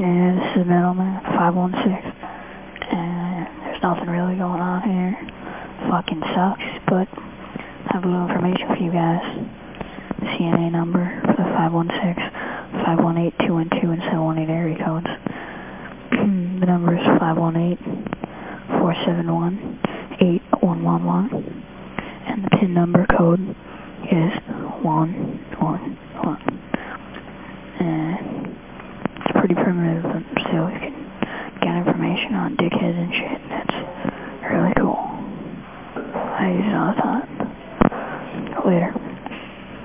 Yeah, this is Middleman, 516. And there's nothing really going on here. Fucking sucks, but I have a little information for you guys. The CNA number for the 516, 518-212 and 718 area codes. the number is 518-471-8111. And the PIN number code is 111. And it's pretty primitive, but still you can get information on dickheads and shit. That's really cool. I use it all the time. Later.